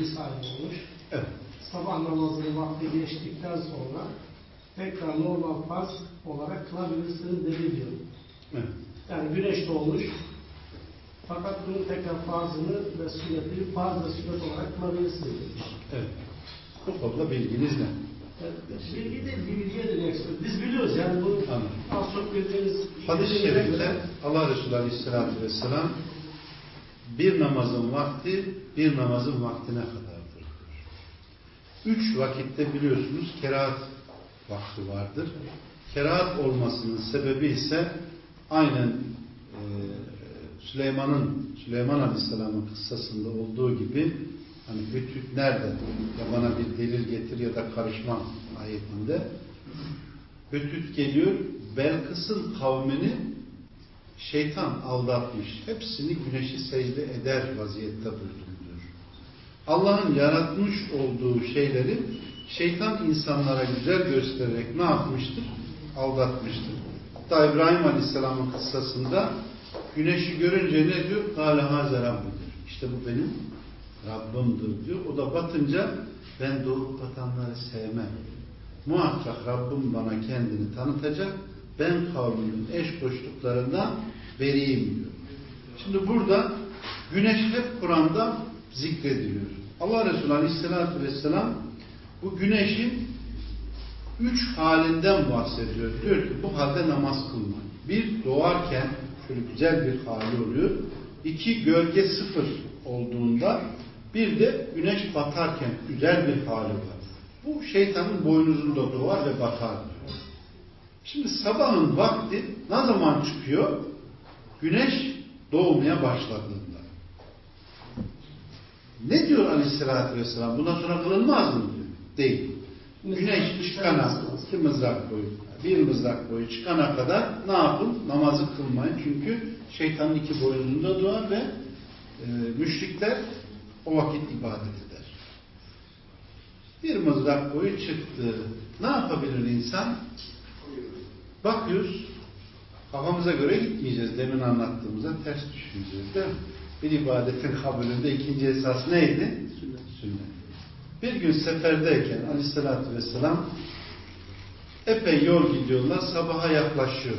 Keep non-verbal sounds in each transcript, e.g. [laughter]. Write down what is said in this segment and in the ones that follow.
misal olmuş. Evet. Sabah namazının vakti geçtikten sonra tekrar normal farz olarak kılabilirsiniz dedi diyor. evet. Yani güneş doğmuş. Fakat bunun tekrar farzını ve sünnetini farz ve sünnet olarak kılabilirsiniz demiş. evet. Bu konuda bilginiz ne? Bilgi bir bilgiye de. Biz biliyoruz yani bu Anladım. az çok bildiğiniz Hadis-i şerifte Allah Resulü Aleyhisselatü Vesselam bir namazın vakti bir namazın vaktine kadardır. Üç vakitte biliyorsunuz kerahat vakti vardır. Kerahat olmasının sebebi ise aynen e, Süleyman'ın Süleyman Aleyhisselam'ın kıssasında olduğu gibi hani hütüt nerede ya bana bir delil getir ya da karışma ayetinde Hütüt geliyor Belkıs'ın kavmini şeytan aldatmış. Hepsini güneşi secde eder vaziyette diyor. Allah'ın yaratmış olduğu şeyleri şeytan insanlara güzel göstererek ne yapmıştır? Aldatmıştır. Hatta İbrahim Aleyhisselam'ın kıssasında güneşi görünce ne diyor? Kâle hâze Rabbidir. İşte bu benim Rabbimdir diyor. O da batınca ben doğup batanları sevmem. Muhakkak Rabbim bana kendini tanıtacak. Ben kavmimin eş koştuklarından beriyim diyor. Şimdi burada güneş hep Kur'an'da zikrediliyor. Allah Resulü Aleyhisselatü Vesselam bu güneşin üç halinden bahsediyor. Diyor ki bu halde namaz kılma. Bir doğarken şöyle güzel bir hali oluyor. İki gölge sıfır olduğunda bir de güneş batarken güzel bir hali var. Bu şeytanın boynuzunda doğar ve batar diyor. Şimdi sabahın vakti ne zaman çıkıyor? Güneş doğmaya başladığında. Ne diyor aleyhissalatü vesselam? Bundan sonra kılınmaz mı diyor? Değil. Güneş çıkana, iki mızrak boyu, bir mızrak boyu çıkana kadar ne yapın? Namazı kılmayın. Çünkü şeytanın iki boynuzunda doğar ve e, müşrikler o vakit ibadet eder. Bir mızrak boyu çıktı. Ne yapabilir insan? Bakıyoruz, kafamıza göre gitmeyeceğiz. Demin anlattığımıza ters düşüneceğiz değil mi? Bir ibadetin kabulünde ikinci esas neydi? Sünnet. Sünnet. Bir gün seferdeyken aleyhissalatü vesselam epey yol gidiyorlar, sabaha yaklaşıyor.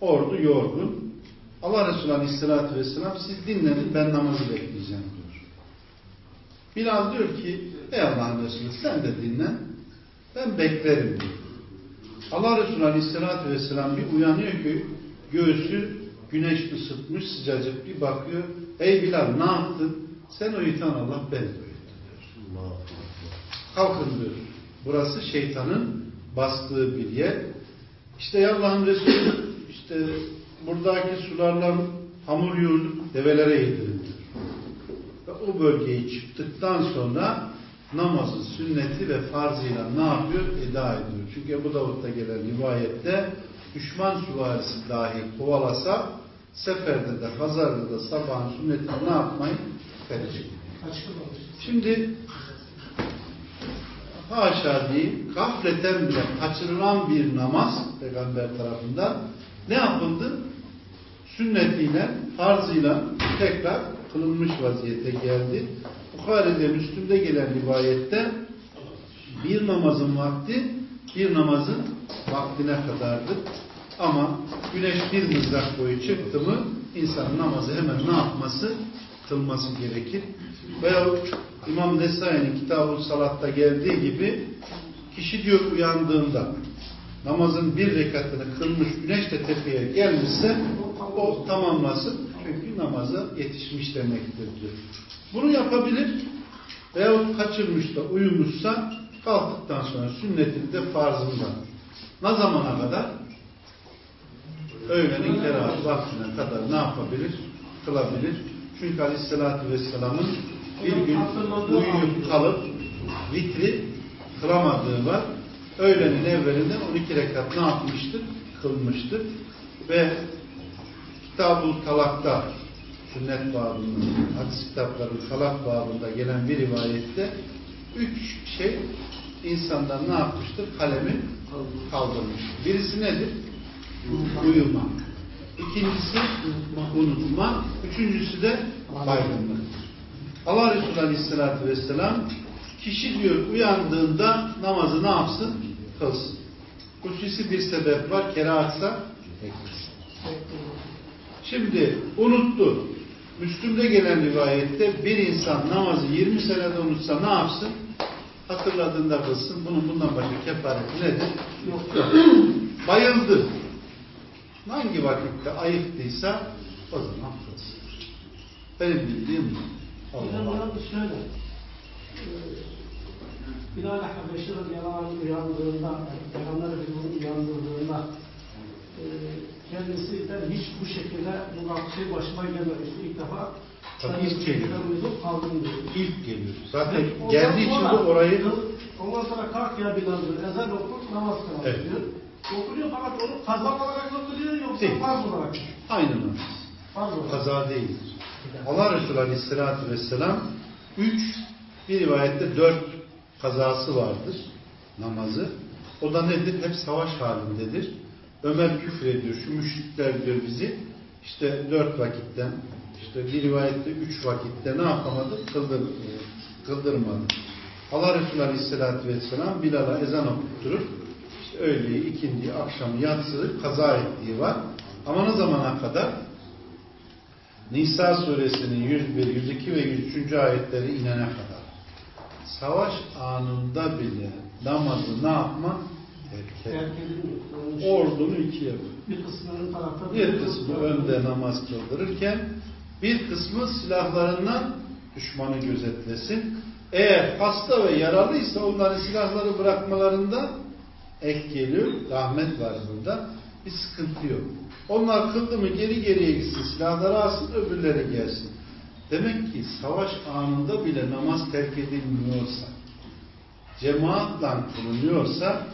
Ordu yorgun. Allah Resulü aleyhissalatü vesselam siz dinlenin ben namazı bekleyeceğim diyor. Bilal diyor ki ey Allah'ın Resulü sen de dinlen ben beklerim diyor. Allah Resulü Aleyhisselatü Vesselam bir uyanıyor ki göğsü güneş ısıtmış sıcacık bir bakıyor. Ey Bilal ne yaptın? Sen uyutan Allah beni de uyuttu diyor. Kalkın diyor. Burası şeytanın bastığı bir yer. İşte ya Allah'ın Resulü işte buradaki sularla hamur yoğurup develere yedirin. Ve o bölgeyi çıktıktan sonra namazın sünneti ve farzıyla ne yapıyor? Eda ediyor. Çünkü Ebu Davud'da gelen rivayette düşman süvarisi dahi kovalasa seferde de hazarda da sabahın sünnetini ne yapmayı? Verecek. Şimdi haşa diyeyim gafleten bile kaçırılan bir namaz peygamber tarafından ne yapıldı? Sünnetiyle, farzıyla tekrar kılınmış vaziyete geldi. Bukhari'de, Müslüm'de gelen rivayette bir namazın vakti bir namazın vaktine kadardır. Ama güneş bir mızrak boyu çıktı mı insanın namazı hemen ne yapması? Kılması gerekir. Veya İmam Nesai'nin kitabı salatta geldiği gibi kişi diyor uyandığında namazın bir rekatını kılmış güneş de tepeye gelmişse o tamamlasın. Çünkü namaza yetişmiş demektir diyor. Bunu yapabilir veyahut kaçırmış da uyumuşsa kalktıktan sonra sünnetini de farzında. Ne zamana kadar? Öğlenin kerahat vaktine kadar ne yapabilir? Kılabilir. Çünkü Aleyhisselatü Vesselam'ın bir gün uyuyup kalıp vitri kılamadığı var. Öğlenin evvelinden 12 rekat ne yapmıştır? Kılmıştır. Ve Kitab-ı Talak'ta sünnet babında, hadis kitaplarının talak babında gelen bir rivayette üç şey insanlar ne yapmıştır? Kalemi kaldırmış. Birisi nedir? Uyumak. İkincisi unutma. Üçüncüsü de baygınlık. Allah Resulü Aleyhisselatü Vesselam kişi diyor uyandığında namazı ne yapsın? Kılsın. Hususi bir sebep var. Kerahatsa. Şimdi unuttu. Müslüm'de gelen rivayette bir insan namazı 20 senede unutsa ne yapsın? Hatırladığında kılsın. Bunun bundan başka kefareti nedir? Yok. [clears throat] Bayıldı. Hangi vakitte ayıktıysa o zaman kılsın. Benim bildiğim bu. Hocam Allah Allah. yalnız şöyle. e, Bilal-i Habeşi radıyallahu anh uyandığında, Peygamber Efendimiz'in uyandırdığında kendisinden hiç bu şekilde şey başıma gelmemişti. İlk defa Tabii ben ilk geliyor. uyudum kaldım diyor. İlk geliyor. Zaten Ondan geldiği için de orayı Ondan sonra kalk ya Bilal diyor. Ezan okur, namaz kılar Evet. diyor. Okunuyor fakat onu kaza olarak okunuyor yoksa Değil. farz olarak aynı namaz. Farz olarak. Kaza değildir. Allah Resulü Aleyhisselatü Vesselam üç, bir rivayette dört kazası vardır namazı. O da nedir? Hep savaş halindedir. Ömer küfür ediyor. Şu müşrikler diyor bizi işte dört vakitten işte bir rivayette üç vakitte ne yapamadı? Kıldır, kıldırmadı. Allah Resulü Aleyhisselatü Vesselam Bilal'a ezan okutturur. İşte öğleyi, ikindiyi, akşamı, yatsıyı kaza ettiği var. Ama ne zamana kadar? Nisa suresinin 101, 102 ve 103. ayetleri inene kadar. Savaş anında bile namazı ne yapma? Ordunu ikiye böl. Bir kısmının tarafta Bir kısmı önde namaz kıldırırken bir kısmı silahlarından düşmanı gözetlesin. Eğer hasta ve yaralıysa onların silahları bırakmalarında ek geliyor. Rahmet var burada. Bir sıkıntı yok. Onlar kıldı mı geri geriye gitsin. Silahları alsın öbürleri gelsin. Demek ki savaş anında bile namaz terk edilmiyorsa cemaatle kılınıyorsa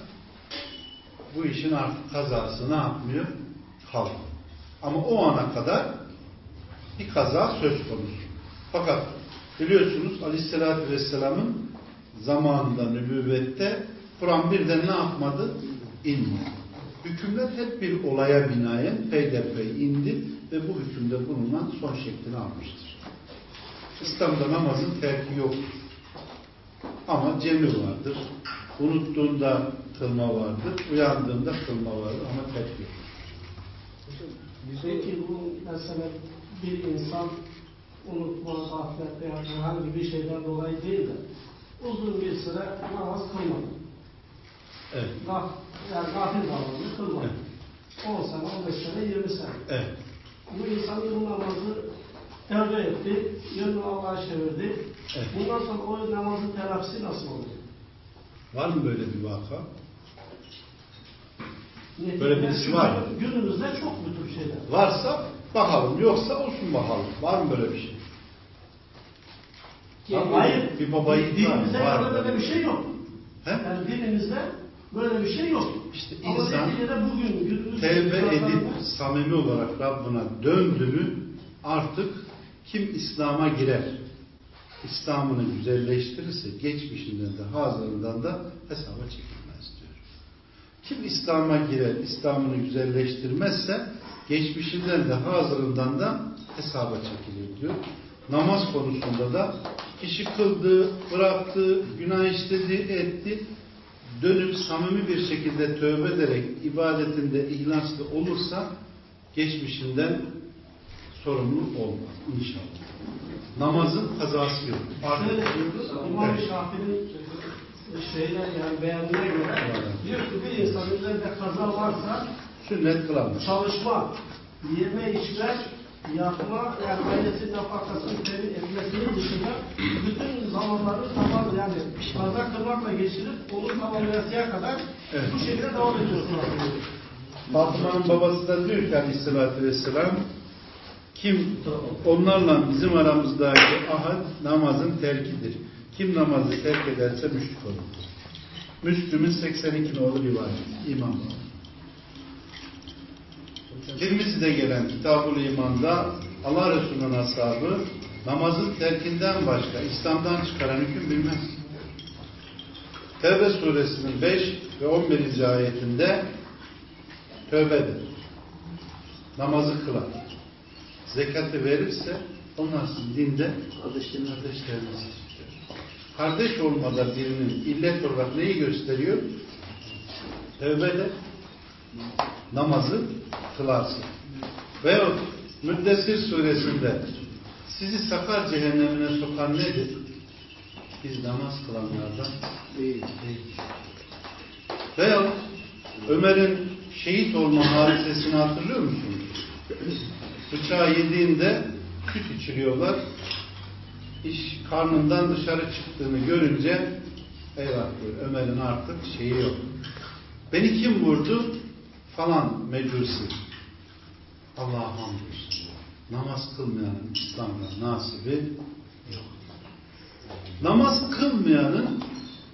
bu işin artık kazası ne yapmıyor? Kalmıyor. Ama o ana kadar bir kaza söz konusu. Fakat biliyorsunuz Aleyhisselatü Vesselam'ın zamanında nübüvvette Kur'an birden ne yapmadı? İnmedi. Hükümler hep bir olaya binaen peyderpey indi ve bu hükümde bulunan son şeklini almıştır. İslam'da namazın terki yoktur. Ama cemi vardır. Unuttuğunda kılma vardır. Uyandığında kılma vardır ama yok. Peki bu mesela bir insan unutma, gaflet veya herhangi bir şeyden dolayı değil de uzun bir süre namaz kılmadı. Evet. Gaf, yani gafil davrandı, kılmadı. Evet. 10 sene, 15 sene, 20 sene. Evet. Bu insan bu namazı tevbe etti, yönünü Allah'a çevirdi. Evet. Bundan sonra o namazın telafisi nasıl olacak? Var mı böyle bir vaka? Böyle birisi var mı? Günümüzde çok bu tür şeyler. Varsa bakalım. Yoksa olsun bakalım. Var mı böyle bir şey? Mı? Hayır. Bir baba? Dinimizde Var böyle, bir şey yok. He? Yani dinimizde böyle bir şey yok. İşte Ama insan bugün tevbe edip samimi olarak Rabbına döndü mü artık kim İslam'a girer, İslam'ını güzelleştirirse geçmişinden de hazırından da hesaba çekilmez diyor. Kim İslam'a girer, İslam'ını güzelleştirmezse geçmişinden de hazırından da hesaba çekilir diyor. Namaz konusunda da kişi kıldı, bıraktı, günah işledi, etti. Dönüp samimi bir şekilde tövbe ederek ibadetinde ihlaslı olursa geçmişinden sorumlu olmaz inşallah. Namazın kazası yok. Şöyle diyoruz, İmam Evet. Şafii'nin şeyler yani beyanına göre diyor ki bir insan üzerinde kaza varsa sünnet kılamaz. çalışma, yeme içme, yapma, yani ailesinin nafakasını temin etmesinin dışında bütün zamanları tamam yani kaza kılmakla geçirip onu tamamlayasıya kadar Evet. bu şekilde devam ediyorsun. Fatıma'nın babası da diyor ki aleyhissalatü vesselam kim onlarla bizim aramızdaki ahad namazın terkidir. Kim namazı terk ederse müşrik olur. Müslüm'ün 82 nolu rivayet. İmam. Tirmizi'de gelen Kitab-ül İman'da Allah Resulü'nün ashabı namazın terkinden başka İslam'dan çıkaran hüküm bilmez. Tevbe suresinin 5 ve 11. ayetinde tövbedir. Namazı kılar. Zekatı verirse Onlar sizin dinde Kardeşlerim. kardeşlerinizdir. Kardeş olmada birinin illet olarak neyi gösteriyor? Tevbe namazı kılarsın. Veyahut Müddessir suresinde sizi sakar cehennemine sokan nedir? Biz namaz kılanlardan Değil. değil. Veyahut Ömer'in şehit olma hadisesini hatırlıyor musunuz? Bıçağı yediğinde süt içiriyorlar. İş karnından dışarı çıktığını görünce eyvah diyor Ömer'in artık şeyi yok. Beni kim vurdu? Falan mecusi. Allah'a hamdolsun. Namaz kılmayanın İslam'da nasibi yok. Namaz kılmayanın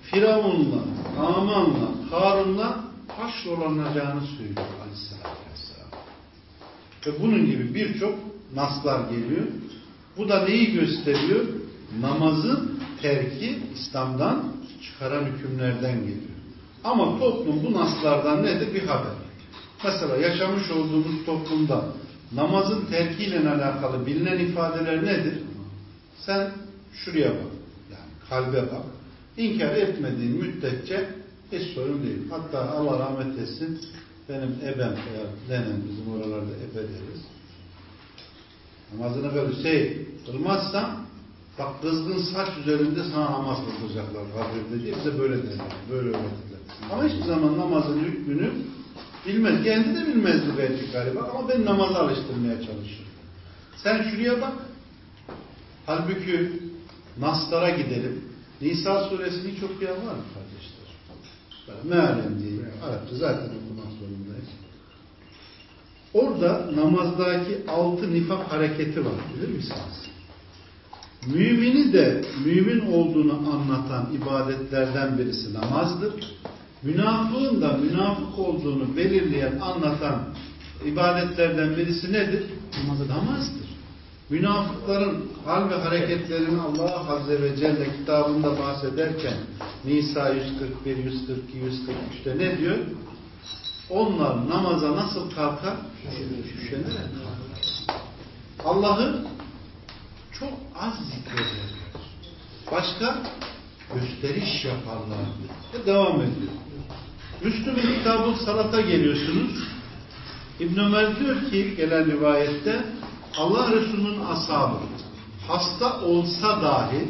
Firavun'la, Haman'la, Harun'la haşrolanacağını söylüyor Aleyhisselatü Vesselam. Ve bunun gibi birçok naslar geliyor. Bu da neyi gösteriyor? Namazın terki İslam'dan çıkaran hükümlerden geliyor. Ama toplum bu naslardan nedir? Bir haber. Mesela yaşamış olduğumuz toplumda namazın terkiyle alakalı bilinen ifadeler nedir? Sen şuraya bak. Yani kalbe bak. İnkar etmediğin müddetçe hiç sorun değil. Hatta Allah rahmet etsin benim ebem nenem bizim oralarda ebe deriz. Namazını böyle şey kılmazsan bak kızgın saç üzerinde sana namaz kılacaklar kabirde diye bize böyle derler. Böyle öğretirler. Ama hiçbir zaman namazın hükmünü bilmez. Kendi de bilmezdi belki galiba ama ben namaza alıştırmaya çalışıyorum. Sen şuraya bak. Halbuki Naslara gidelim. Nisa suresini hiç okuyan var mı kardeşler? Mealen diye. Arapça zaten. Orada namazdaki altı nifak hareketi var. Bilir misiniz? Mümini de mümin olduğunu anlatan ibadetlerden birisi namazdır. Münafığın da münafık olduğunu belirleyen, anlatan ibadetlerden birisi nedir? Namazdır. Münafıkların hal ve hareketlerini Allah Azze ve Celle kitabında bahsederken Nisa 141, 142, 143'te ne diyor? Onlar namaza nasıl kalkar? Üşenerek kalkar. Allah'ı çok az zikrederler. Başka gösteriş yaparlar. Ve devam ediyor. Müslüm'ün kitabı salata geliyorsunuz. İbn Ömer diyor ki gelen rivayette Allah Resulü'nün ashabı hasta olsa dahi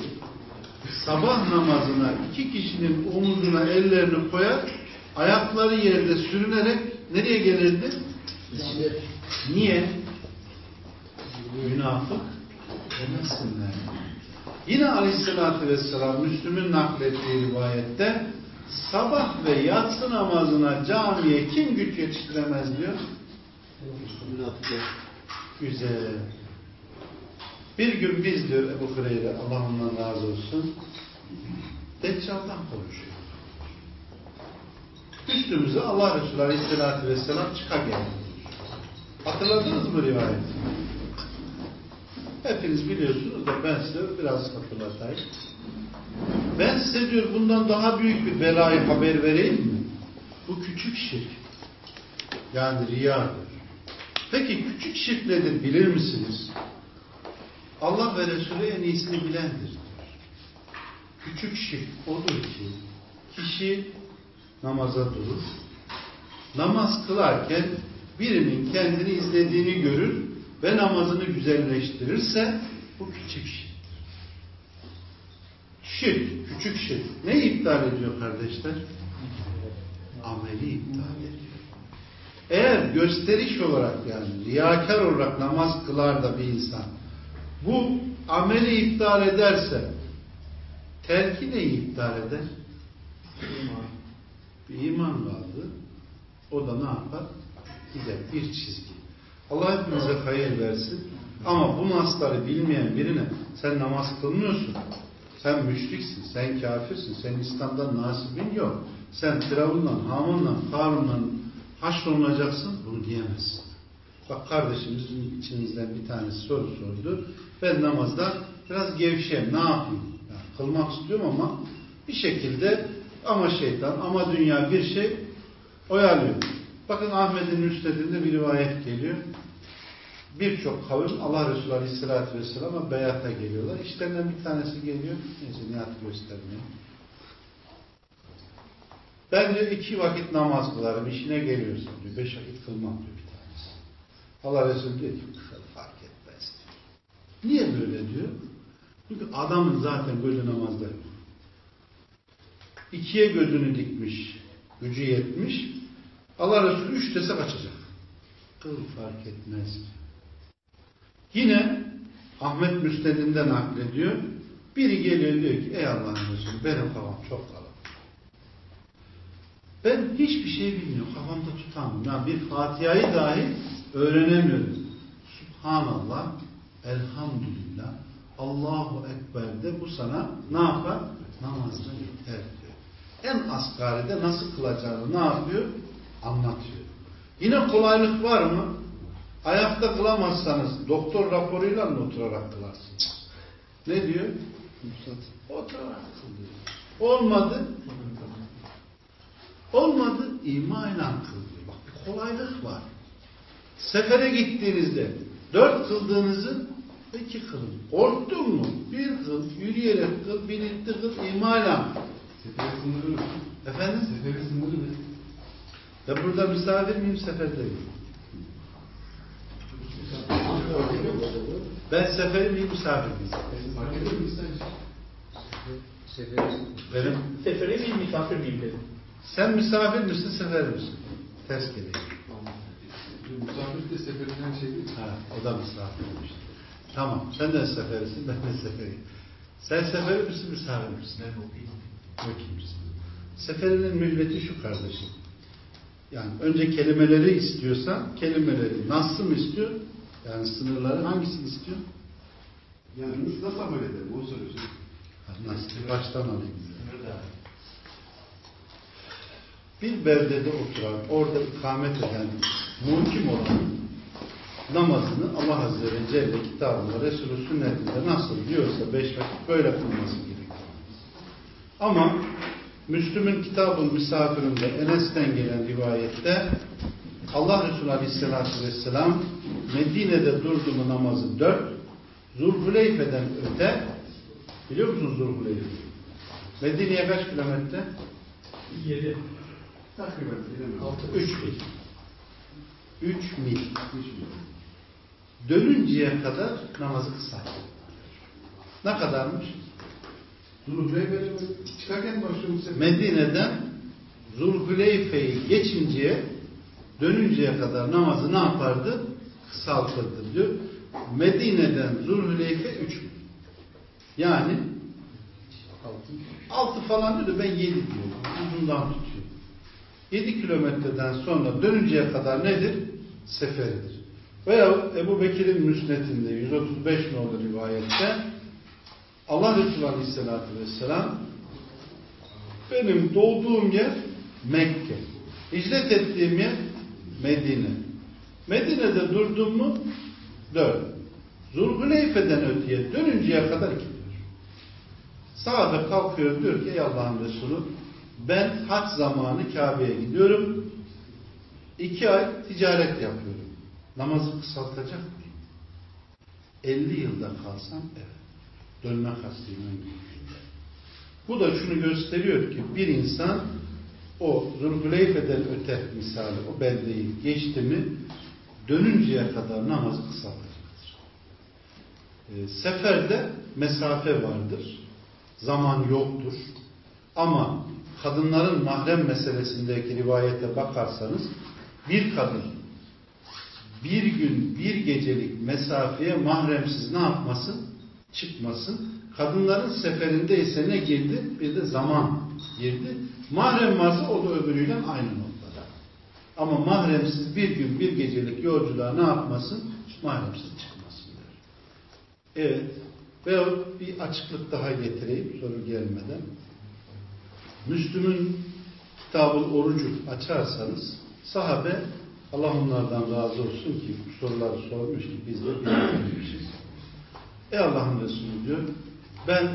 sabah namazına iki kişinin omuzuna ellerini koyar ayakları yerde sürünerek nereye gelirdi? Niye? Münafık demesinler. Yine Aleyhisselatü Vesselam Müslüm'ün naklettiği rivayette sabah ve yatsı namazına camiye kim güç yetiştiremez diyor? Güzel. Bir gün biz diyor Ebu Hureyre Allah ondan razı olsun Deccal'dan konuşuyor. Üstümüze Allah Resulü Aleyhisselatü Vesselam çıka. Hatırladınız mı rivayeti? Hepiniz biliyorsunuz da ben size biraz hatırlatayım. Ben size diyor bundan daha büyük bir belayı haber vereyim mi? Bu küçük şirk. Yani riyadır. Peki küçük şirk nedir bilir misiniz? Allah ve Resulü en iyisini bilendir. Küçük şirk odur ki kişi namaza durur. Namaz kılarken birinin kendini izlediğini görür ve namazını güzelleştirirse bu küçük şirk. Şirk, küçük şirk. Ne iptal ediyor kardeşler? Ameli iptal ediyor. Eğer gösteriş olarak yani riyakar olarak namaz kılar da bir insan bu ameli iptal ederse terki neyi iptal eder? Bir iman vardı. O da ne yapar? Gider bir çizgi. Allah hepimize hayır versin. Ama bu nasları bilmeyen birine sen namaz kılmıyorsun. Sen müşriksin, sen kafirsin, sen İslam'dan nasibin yok. Sen Firavun'dan, Haman'dan, Harun'dan haşrolunacaksın, bunu diyemezsin. Bak kardeşimizin içinizden bir tanesi soru sordu. Ben namazda biraz gevşeyim, ne yapayım? Yani kılmak istiyorum ama bir şekilde ama şeytan ama dünya bir şey oyalıyor. Bakın Ahmet'in üstlerinde bir rivayet geliyor. birçok kavim Allah Resulü Aleyhisselatü Vesselam'a beyata geliyorlar. İşlerinden bir tanesi geliyor. Neyse niyat göstermiyor. Ben diyor iki vakit namaz kılarım. işine geliyorsun diyor. Beş vakit kılmam diyor bir tanesi. Allah Resulü diyor ki fark etmez diyor. Niye böyle diyor? Çünkü adamın zaten böyle namazda yok. İkiye gözünü dikmiş, gücü yetmiş. Allah Resulü üç dese kaçacak. Kıl fark etmez. Yine Ahmet Müsned'inde naklediyor. Biri geliyor diyor ki ey Allah'ın Resulü benim kafam çok kalın. Ben hiçbir şey bilmiyorum. Kafamda tutamıyorum. Yani bir Fatiha'yı dahi öğrenemiyorum. Subhanallah, elhamdülillah, Allahu Ekber de bu sana ne yapar? Namazda yeter. En asgaride nasıl kılacağını ne yapıyor? Anlatıyor. Yine kolaylık var mı? Ayakta kılamazsanız doktor raporuyla mı oturarak kılarsınız? Ne diyor? Oturarak kılıyor. Olmadı. Olmadı. İmayla kılıyor. Bak bir kolaylık var. Sefere gittiğinizde dört kıldığınızı iki kılın. Korktun mu? Bir kıl, yürüyerek kıl, birlikte kıl, imayla. Seferi sınırı mı? Efendim? Seferi sınırı mı? Ya burada misafir miyim, seferdeyim? Ben seferi miyim, misafir miyim? Benim. Sefere miyim, misafir miyim dedim. Sen misafir misin, sefer misin? Ters geliyor. Misafir de seferinden şey değil. Ha, o da misafirmiş. Tamam, sen de seferisin, ben de seferiyim. Sen seferi misin, misafir misin? Ben okuyayım. Seferinin mühleti şu kardeşim. Yani önce kelimeleri istiyorsa, kelimeleri nasıl mı istiyor? Yani sınırları hangisini istiyor? Yani nasıl, nasıl amel edelim onu soruyorsun. Nasıl? Baştan alayım. Bir beldede oturan, orada ikamet eden, muhkim olan namazını Allah Azze ve Celle kitabında, Resulü sünnetinde nasıl diyorsa beş vakit böyle kılması gerekiyor. Ama Müslüm'ün kitabın misafirinde Enes'ten gelen rivayette Allah Resulü Aleyhisselatü Vesselam Medine'de durdu mu namazı dört, Zulhuleyfe'den öte biliyor musunuz Zulhuleyfe? Medine'ye kaç kilometre? Yedi. Takriben. Altı. Üç mil. Üç mil. Dönünceye kadar namazı kısaltıyor. Ne kadarmış? Böyle çıkarken başlıyor. Medine'den Zulhuleyfe'yi geçinceye dönünceye kadar namazı ne yapardı? Kısaltırdı diyor. Medine'den Zulhuleyfe 3 mil. Yani 6 falan diyor ben 7 diyorum. Uzundan tutuyor. 7 kilometreden sonra dönünceye kadar nedir? Seferidir. Veya Ebu Bekir'in müsnetinde 135 nolu rivayette Allah Resulü Aleyhisselatü Vesselam benim doğduğum yer Mekke. Hicret ettiğim yer Medine. Medine'de durdum mu? Dört. Zulhuleyfe'den öteye dönünceye kadar iki diyor. Sahabe kalkıyor diyor ki ey Allah'ın Resulü ben hac zamanı Kabe'ye gidiyorum. İki ay ticaret yapıyorum. Namazı kısaltacak mıyım? 50 yılda kalsam evet. Dönme kastıyla Bu da şunu gösteriyor ki bir insan o Zulhuleyfe'den öte misali o beldeyi geçti mi dönünceye kadar namazı kısaltacaktır. E, seferde mesafe vardır. Zaman yoktur. Ama kadınların mahrem meselesindeki rivayete bakarsanız bir kadın bir gün bir gecelik mesafeye mahremsiz ne yapmasın? Çıkmasın. Kadınların seferinde ise ne girdi? Bir de zaman girdi. Mahrem varsa o da öbürüyle aynı noktada. Ama mahremsiz bir gün bir gecelik yolculuğa ne yapmasın? Mahremsiz çıkmasın der. Evet. Veyahut bir açıklık daha getireyim soru gelmeden. Müslüm'ün kitabı orucu açarsanız sahabe Allah onlardan razı olsun ki soruları sormuş ki biz de bilmiyormuşuz. Ey Allah'ın Resulü diyor ben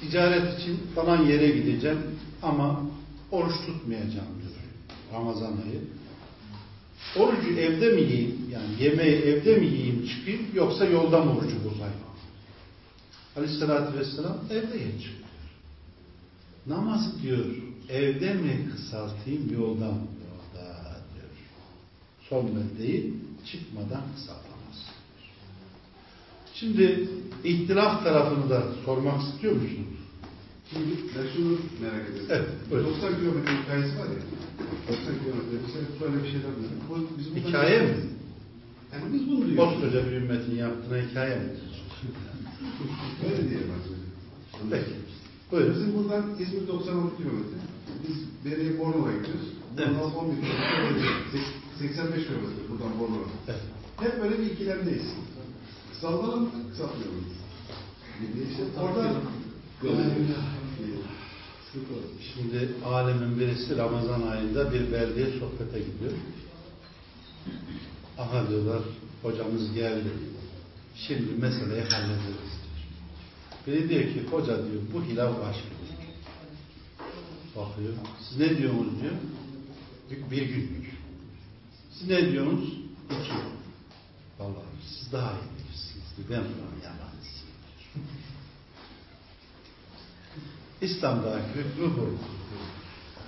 ticaret için falan yere gideceğim ama oruç tutmayacağım diyor. Ramazan ayı. Orucu evde mi yiyeyim? Yani yemeği evde mi yiyeyim çıkayım yoksa yolda mı orucu bozayım? Aleyhissalatü vesselam evde ye çıkıyor. Namaz diyor evde mi kısaltayım yolda mı? Yolda diyor. Son değil çıkmadan kısaltamaz. Şimdi ihtilaf tarafını da sormak istiyor musunuz? Şimdi ben şunu merak ediyorum. Evet, buyurun. 90 kilometre hikayesi var ya. 90 kilometre. Biz hep böyle bir şeyler duyduk. Bu, biz Hikaye mi? Yani biz bunu diyoruz. Koskoca bir ümmetin yaptığına hikaye mi? Öyle diyelim aslında. Peki. Buyurun. Bizim buradan İzmir 96 kilometre. Biz Beriye Bornova'ya gidiyoruz. Evet. Bornova 11 kilometre. Sek- 85 kilometre buradan Bornova. Evet. Hep böyle bir ikilemdeyiz. Kısaltalım mı? Kısaltmayalım? İşte orada Şimdi alemin birisi Ramazan ayında bir beldeye sohbete gidiyor. Aha diyorlar, hocamız geldi. Şimdi meseleyi hallederiz diyor. Biri diyor ki, hoca diyor, bu hilal gün? Bakıyor. Siz ne diyorsunuz diyor. Bir, bir günlük. Siz ne diyorsunuz? Vallahi siz daha iyi bilirsiniz. Ben buna yalancısıyım. İslam'daki hükmü bu.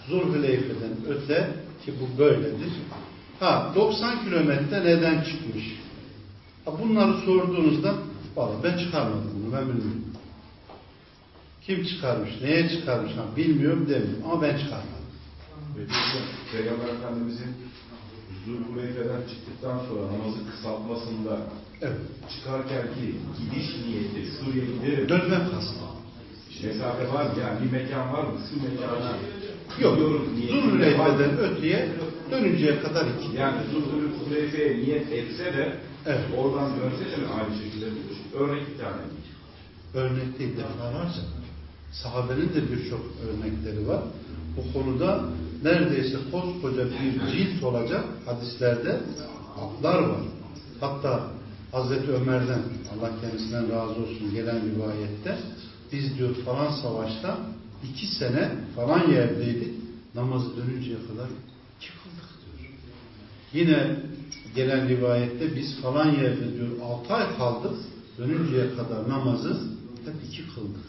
Zulhüleyfe'den öte ki bu böyledir. Ha 90 kilometre neden çıkmış? Ha, bunları sorduğunuzda valla ben çıkarmadım bunu ben bilmiyorum. Kim çıkarmış, neye çıkarmış ha, bilmiyorum demiyorum ama ben çıkarmadım. Peygamber Efendimizin Zulhuleyfe'den çıktıktan sonra namazı kısaltmasında Evet. çıkarken ki gidiş niyeti Suriye giderim. Dönme kastı. Mesafe var mı? Yani bir mekan var mı? Şu mekana Yok. Zulhüleyfe'den öteye dönünceye kadar iki. Yani Zulhuleyfe'ye niyet etse de Evet. oradan dönse de aynı şekilde örnek bir tane. örnek değil defalarca. Sahabenin de birçok örnekleri var. Bu konuda neredeyse koskoca bir cilt olacak hadislerde atlar var. Hatta Hazreti Ömer'den Allah kendisinden razı olsun gelen rivayette biz diyor falan savaşta iki sene falan yerdeydik. Namazı dönünceye kadar çıkıldık diyor. Yine gelen rivayette biz falan yerde diyor altı ay kaldık. Dönünceye kadar namazı hep iki kıldık.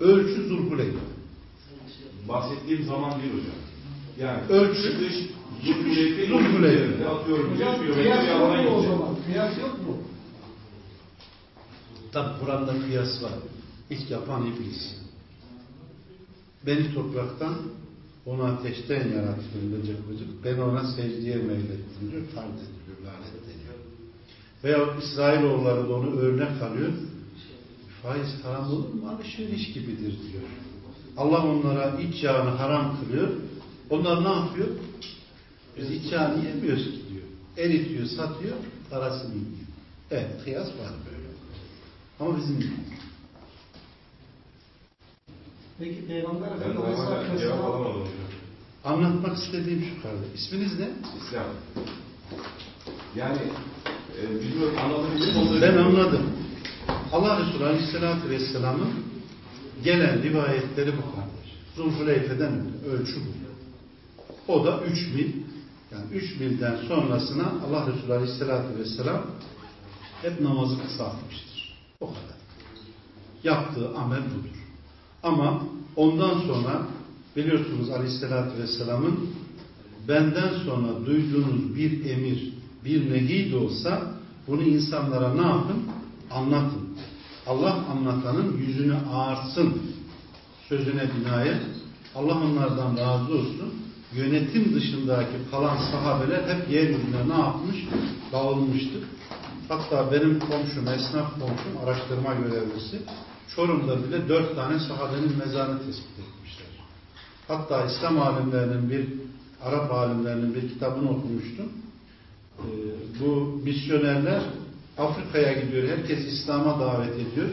Ölçü zulhuleyf. Bahsettiğim zaman değil hocam. Yani Ölçü- Zulhuleyfe'nin Zulhuleyfe. üzerinde atıyorum 100 Hocam kıyas yok mu o zaman? Kıyas yok mu? Tabi Kur'an'da kıyas var. İlk yapan iblis. Beni topraktan, onu ateşten yarattım bıcık bıcık. Ben ona secdeye meylettim diyor. Tard ediliyor, lanet ediyor. Veya İsrailoğulları da onu örnek alıyor. Faiz haram olur mu? Alışveriş gibidir diyor. Allah onlara iç yağını haram kılıyor. Onlar ne yapıyor? Biz iç yağını yemiyoruz ki diyor. Eritiyor, satıyor, parasını yiyor. Evet, kıyas var böyle. Ama bizim Peki Peygamber Efendimiz anlatmak istediğim şu kardeş. İsminiz ne? İslam. Yani e, bilmiyorum mi? Ben anladım. Allah Resulü Aleyhisselatü Vesselam'ın gelen rivayetleri bu kardeş. Zulhuleyfe'den ölçü bu. O da 3 mil. Yani 3 milden sonrasına Allah Resulü Aleyhisselatü Vesselam hep namazı kısaltmıştır. O kadar. Yaptığı amel budur. Ama ondan sonra biliyorsunuz Aleyhisselatü Vesselam'ın benden sonra duyduğunuz bir emir, bir nehi de olsa bunu insanlara ne yapın? Anlatın. Allah anlatanın yüzünü ağarsın sözüne binaen Allah onlardan razı olsun. Yönetim dışındaki kalan sahabeler hep yeryüzüne ne yapmış? Dağılmıştır. Hatta benim komşum, esnaf komşum, araştırma görevlisi Çorum'da bile dört tane sahabenin mezarını tespit etmişler. Hatta İslam alimlerinin bir, Arap alimlerinin bir kitabını okumuştum. Ee, bu misyonerler Afrika'ya gidiyor. Herkes İslam'a davet ediyor.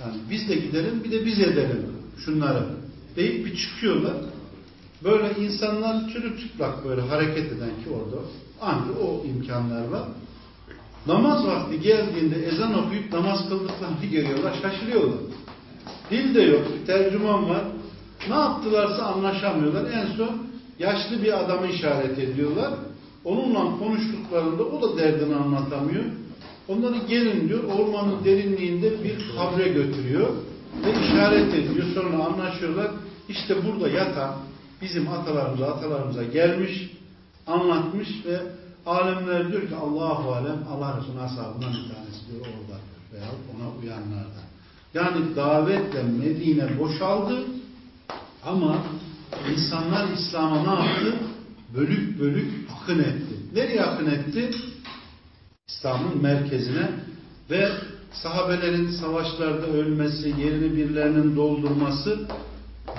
Yani biz de gidelim bir de biz edelim şunları deyip bir çıkıyorlar. Böyle insanlar çırılçıplak böyle hareket eden ki orada ancak o imkanlar var. Namaz vakti geldiğinde ezan okuyup namaz kıldıklarını görüyorlar, şaşırıyorlar. Dil de yok, bir tercüman var. Ne yaptılarsa anlaşamıyorlar. En son yaşlı bir adamı işaret ediyorlar. onunla konuştuklarında o da derdini anlatamıyor. Onları gelin diyor ormanın derinliğinde bir kabre götürüyor ve işaret ediyor. Sonra anlaşıyorlar. İşte burada yatan bizim atalarımıza atalarımıza gelmiş, anlatmış ve alemler diyor ki Allahu alem Allah Resulü ashabından bir tanesi diyor orada veya ona uyanlardan. Yani davetle Medine boşaldı ama insanlar İslam'a ne yaptı? Bölük bölük akın etti. Nereye akın etti? İslam'ın merkezine ve sahabelerin savaşlarda ölmesi, yerini birilerinin doldurması,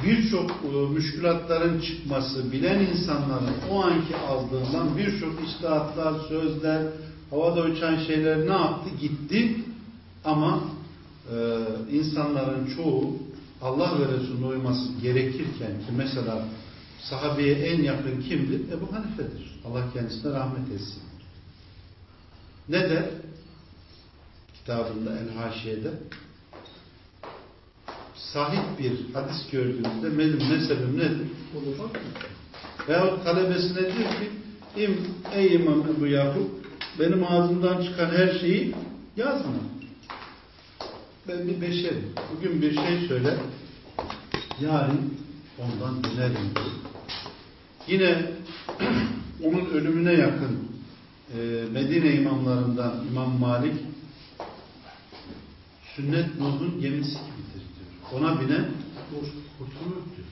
birçok müşkülatların çıkması, bilen insanların o anki aldığından birçok iştahatlar, sözler, havada uçan şeyler ne yaptı? Gitti. Ama e, insanların çoğu Allah ve Resulüne uyması gerekirken ki mesela sahabeye en yakın kimdir? Ebu Hanife'dir. Allah kendisine rahmet etsin. Ne der? Kitabında El Haşiye'de sahih bir hadis gördüğünüzde benim mezhebim nedir? Olur. Veyahut talebesine diyor ki İm, ey İmam Ebu Yakup benim ağzımdan çıkan her şeyi yazma. Ben bir beşerim. Bugün bir şey söyle yarın ondan dönerim. Yine [clears throat] onun ölümüne yakın e, Medine imamlarından İmam Malik sünnet Nuh'un gemisi gibidir. Ona binen kurtulur diyor.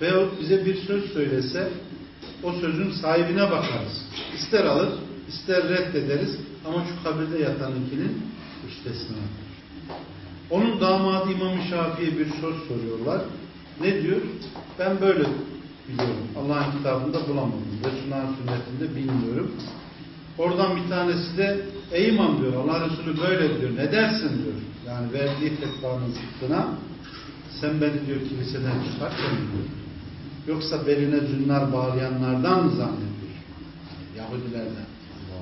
Veyahut bize bir söz söylese o sözün sahibine bakarız. İster alır, ister reddederiz ama şu kabirde yatanınkinin üstesine Onun damadı İmam-ı Şafii'ye bir söz soruyorlar. Ne diyor? Ben böyle biliyorum. Allah'ın kitabında bulamadım. Resulullah'ın sünnetinde bilmiyorum. Oradan bir tanesi de ey imam diyor Allah Resulü böyle diyor. Ne dersin diyor. Yani verdiği fetvanın zıttına sen beni diyor kiliseden çıkartma diyor. Yoksa beline zünnar bağlayanlardan mı zannediyor? Yahudilerden.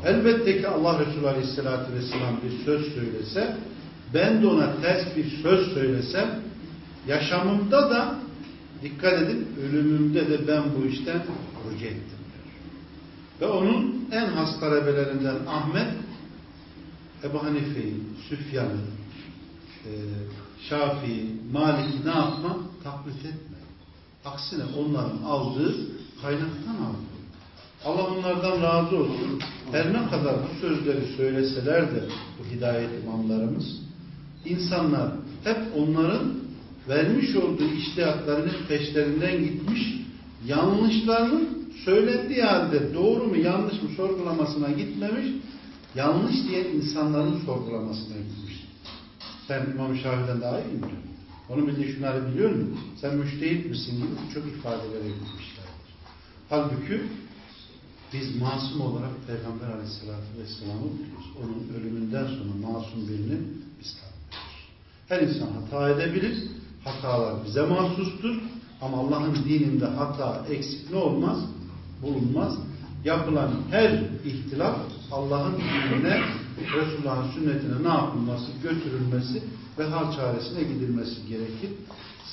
Elbette ki Allah Resulü Aleyhisselatü Vesselam bir söz söylese ben de ona ters bir söz söylesem yaşamımda da dikkat edin ölümümde de ben bu işten rucu ettim. Ve onun en has talebelerinden Ahmet Ebu Hanife'yi, Süfyan'ı, e, Şafii, Malik'i ne yapma? Taklit etme. Aksine onların aldığı kaynaktan aldı. Allah onlardan razı olsun. Her ne kadar bu sözleri söyleseler de bu hidayet imamlarımız, insanlar hep onların vermiş olduğu iştihatların peşlerinden gitmiş, yanlışlarının söylendiği halde doğru mu yanlış mı sorgulamasına gitmemiş, yanlış diye insanların sorgulamasına gitmiş. Sen İmam Şafii'den daha iyi mi biliyorsun? Onun bildiği şunları biliyor musun? Sen müştehit misin gibi çok ifadelere gitmişlerdir. Halbuki biz masum olarak Peygamber Aleyhisselatü Vesselam'ı biliyoruz. Onun ölümünden sonra masum birini biz tanımıyoruz. Her insan hata edebilir. Hatalar bize mahsustur. Ama Allah'ın dininde hata, eksik ne olmaz? Bulunmaz. Yapılan her ihtilaf Allah'ın dinine, Resulullah'ın sünnetine ne yapılması, götürülmesi ve hal çaresine gidilmesi gerekir.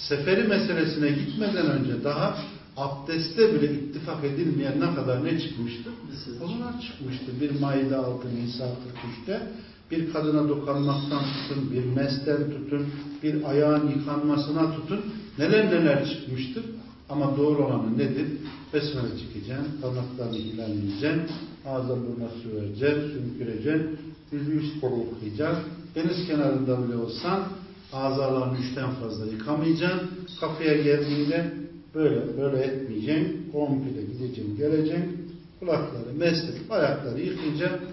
Seferi meselesine gitmeden önce daha abdeste bile ittifak edilmeyen ne kadar ne çıkmıştır? Onlar çıkmıştır. Bir Maide 6 Nisa 43'te bir kadına dokunmaktan tutun, bir mesten tutun, bir ayağın yıkanmasına tutun. Neler neler çıkmıştır. Ama doğru olanı nedir? Besmele çekeceksin, parmaklarını ilerleyeceksin, ağza burnuna su vereceksin, sümküreceksin, yüzü üst kolu okuyacaksın. Deniz kenarında bile olsan azalarını üçten fazla yıkamayacaksın. Kapıya geldiğinde böyle böyle etmeyeceksin. Komple gideceksin, geleceksin. Kulakları mesledip ayakları yıkayacaksın.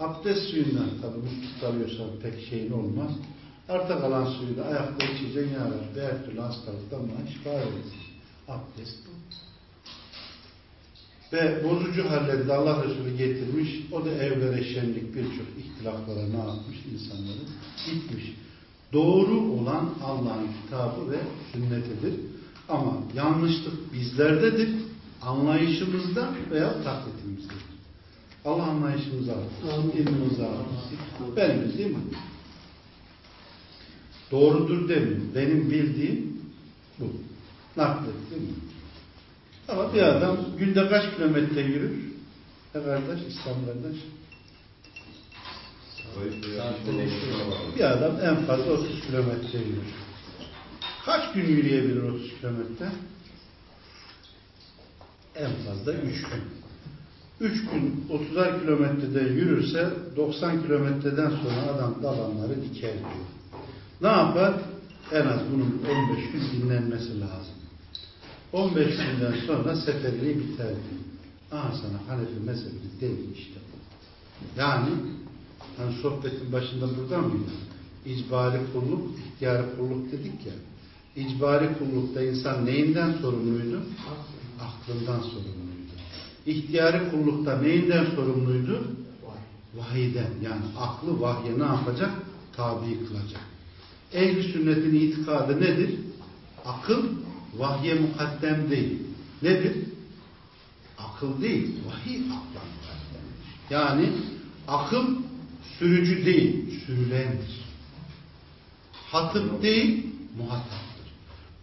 Abdest suyundan tabi musluk alıyorsan pek şeyin olmaz. Arta kalan suyu da ayakta içeceksin ya Rabbi. Her türlü hastalıktan bana şifa verirsin. Abdest bu. Ve bozucu halleri de Allah Resulü getirmiş. O da evlere şenlik birçok ihtilaflara ne yapmış insanları? Gitmiş. Doğru olan Allah'ın kitabı ve sünnetidir. Ama yanlışlık bizlerdedir. Anlayışımızda veya taklitimizdedir. Allah anlayışımızı artırsın, ilmimizi artırsın. Benim bildiğim bu. Doğrudur demiyorum. Benim bildiğim bu. Naklettim. Ama bir adam günde kaç kilometre yürür? He kardeş, İslam kardeş. Bir adam en fazla 30 kilometre yürür. Kaç gün yürüyebilir 30 kilometre? En fazla 3 gün. 3 gün 30'ar kilometrede yürürse 90 kilometreden sonra adam dalanları diker diyor. Ne yapar? En az bunun 15 gün dinlenmesi lazım. 15 günden sonra seferliği biter diyor. Aha sana Hanefi mezhebi değil işte. Yani hani sohbetin başında burada mıydı? İcbari kulluk, ihtiyari kulluk dedik ya. İcbari kullukta insan neyinden sorumluydu? Aklından sorumluydu. İhtiyari kullukta neyinden sorumluydu? Vahiyden. Yani aklı vahye ne yapacak? Tabi kılacak. Ehl-i sünnetin itikadı nedir? Akıl vahye mukaddem değil. Nedir? Akıl değil, vahiy akla mukaddemdir. Yani akıl sürücü değil, sürülendir. Hatip değil, muhataptır.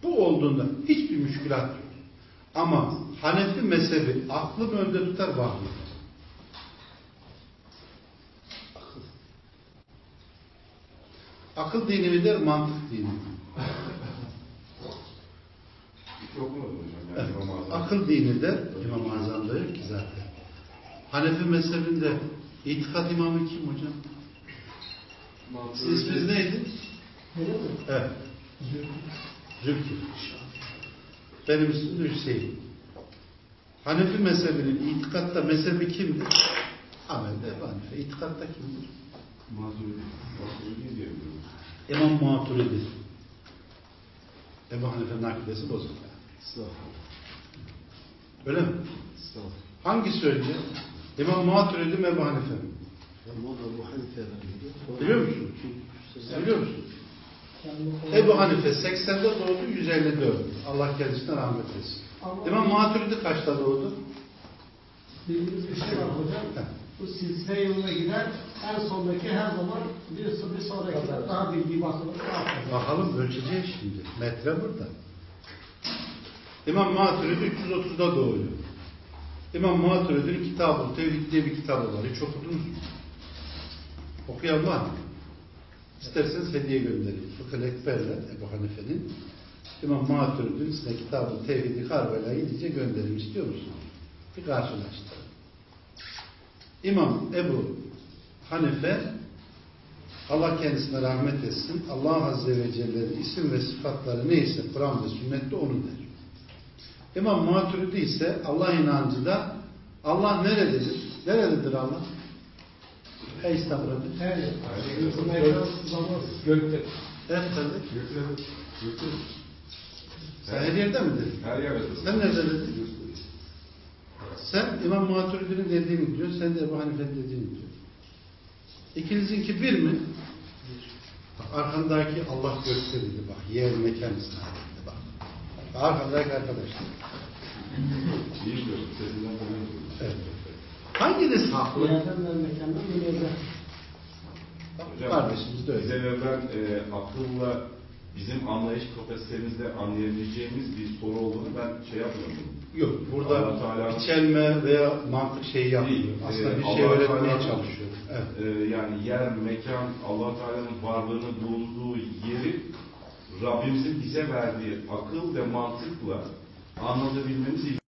Bu olduğunda hiçbir müşkülat yok. Ama Hanefi mezhebi aklın önde tutar vahyi. Akıl dini mi der, mantık dini mi? Hiç okumadım hocam. Evet. Yani. Akıl dini der, İmam Azam'da yok ki zaten. Hanefi mezhebinde itikat imamı kim hocam? Siz isminiz neydi? Evet. Zülkü. Benim ismim de Hüseyin. Hanefi mezhebinin itikatta mezhebi kimdir? Amelde Ebu Hanife. İtikatta kimdir? Maturidi. Maturidi diye biliyorum. İmam Maturidi. Ebu Hanife'nin akidesi bozuk. Estağfurullah. Öyle mi? Estağfurullah. Hangisi önce? İmam Maturidi mi Ebu Hanife mi? Biliyor musun? Biliyor musun? Ebu Hanife 80'de doğdu, 154. Allah kendisine rahmet etsin. Ama- İmam Maturidi kaçta doğdu? Bildiğimiz bir şey var hocam. Bu silsile yoluna gider. En sondaki her zaman bir, bir sonrakiler daha bilgi fazla. Bakalım ölçeceğiz şimdi. Metre burada. İmam Maturidi 330'da doğuyor. İmam Maturidi'nin kitabı, Tevhid diye bir kitabı var. Hiç okudunuz mu? Okuyan var mı? İsterseniz hediye göndereyim. Fıkıh Ekber'le Ebu Hanife'nin İmam Maturidi'nin size kitabı Tevhid-i Karbela'yı iyice göndereyim istiyor musunuz? Bir karşılaştırın. İmam Ebu Hanife Allah kendisine rahmet etsin. Allah Azze ve Celle'nin isim ve sıfatları neyse Kur'an ve sünnette onu der. İmam Maturidi ise Allah inancında Allah nerededir? Nerededir Allah? Ey İstanbul'da. Her yer. Mekan, zaman. Gökte. Evet kardeş. Gökleri. Gökleri. Sen her yerde mi dedin? Her yerde. Sen nerede dedin? Sen İmam Maturidi'nin dediğini diyor, sen de Ebu Hanife'nin dediğini diyor. İkinizinki bir mi? Arkandaki Allah gökte dedi bak. Yer mekan İslam'da Sesinden tanıyorum. Evet. Hanginiz haklı? Hocam, Kardeşimiz de Bize öyle. verilen e, akılla bizim anlayış kapasitemizle anlayabileceğimiz bir soru olduğunu ben şey yapmıyorum. Yok, burada Allah Teala- içelme veya mantık şeyi yapmıyor. Değil, Aslında e, bir şey Allah öğretmeye Teala- çalışıyor. Evet. E, yani yer, mekan, allah Teala'nın varlığını bulunduğu yeri Rabbimizin bize verdiği akıl ve mantıkla anlatabilmemiz